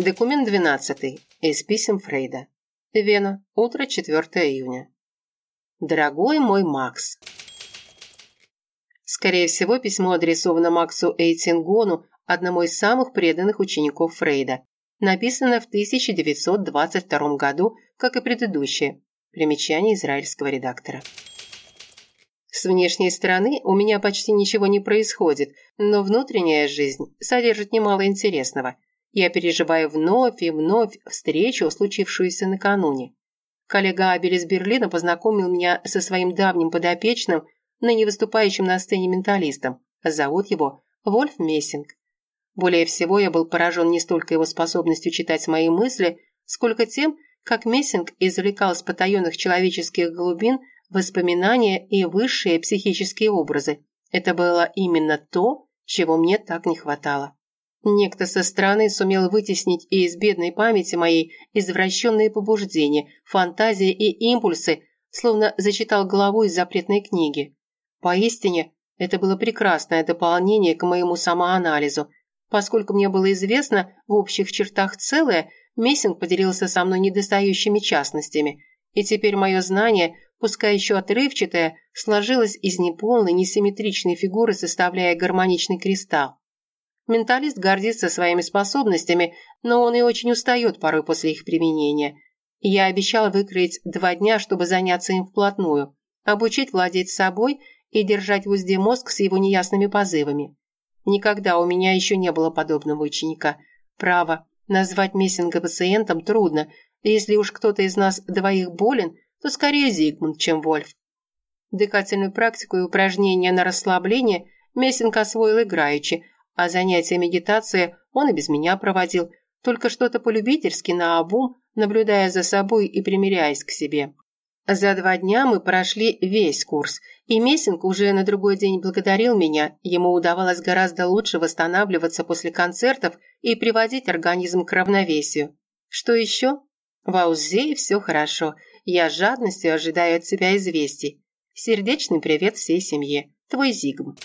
Документ 12. Из писем Фрейда. Вена. Утро 4 июня. Дорогой мой Макс. Скорее всего, письмо адресовано Максу Эйтингону, одному из самых преданных учеников Фрейда. Написано в 1922 году, как и предыдущее. Примечание израильского редактора. С внешней стороны у меня почти ничего не происходит, но внутренняя жизнь содержит немало интересного – я переживаю вновь и вновь встречу, случившуюся накануне. Коллега Абель из Берлина познакомил меня со своим давним подопечным, ныне выступающим на сцене менталистом. Зовут его Вольф Мессинг. Более всего я был поражен не столько его способностью читать мои мысли, сколько тем, как Мессинг извлекал из потаенных человеческих глубин воспоминания и высшие психические образы. Это было именно то, чего мне так не хватало. Некто со стороны сумел вытеснить и из бедной памяти моей извращенные побуждения, фантазии и импульсы, словно зачитал главу из запретной книги. Поистине, это было прекрасное дополнение к моему самоанализу. Поскольку мне было известно в общих чертах целое, Мессинг поделился со мной недостающими частностями, и теперь мое знание, пускай еще отрывчатое, сложилось из неполной, несимметричной фигуры, составляя гармоничный кристалл. Менталист гордится своими способностями, но он и очень устает порой после их применения. Я обещала выкроить два дня, чтобы заняться им вплотную, обучить владеть собой и держать в узде мозг с его неясными позывами. Никогда у меня еще не было подобного ученика. Право, назвать Мессинга пациентом трудно. Если уж кто-то из нас двоих болен, то скорее Зигмунд, чем Вольф. Дыхательную практику и упражнения на расслабление Мессинг освоил играючи, а занятия медитации он и без меня проводил, только что-то полюбительски наобум, наблюдая за собой и примиряясь к себе. За два дня мы прошли весь курс, и Мессинг уже на другой день благодарил меня. Ему удавалось гораздо лучше восстанавливаться после концертов и приводить организм к равновесию. Что еще? В Аузее все хорошо. Я с жадностью ожидаю от тебя известий. Сердечный привет всей семье. Твой Зигм.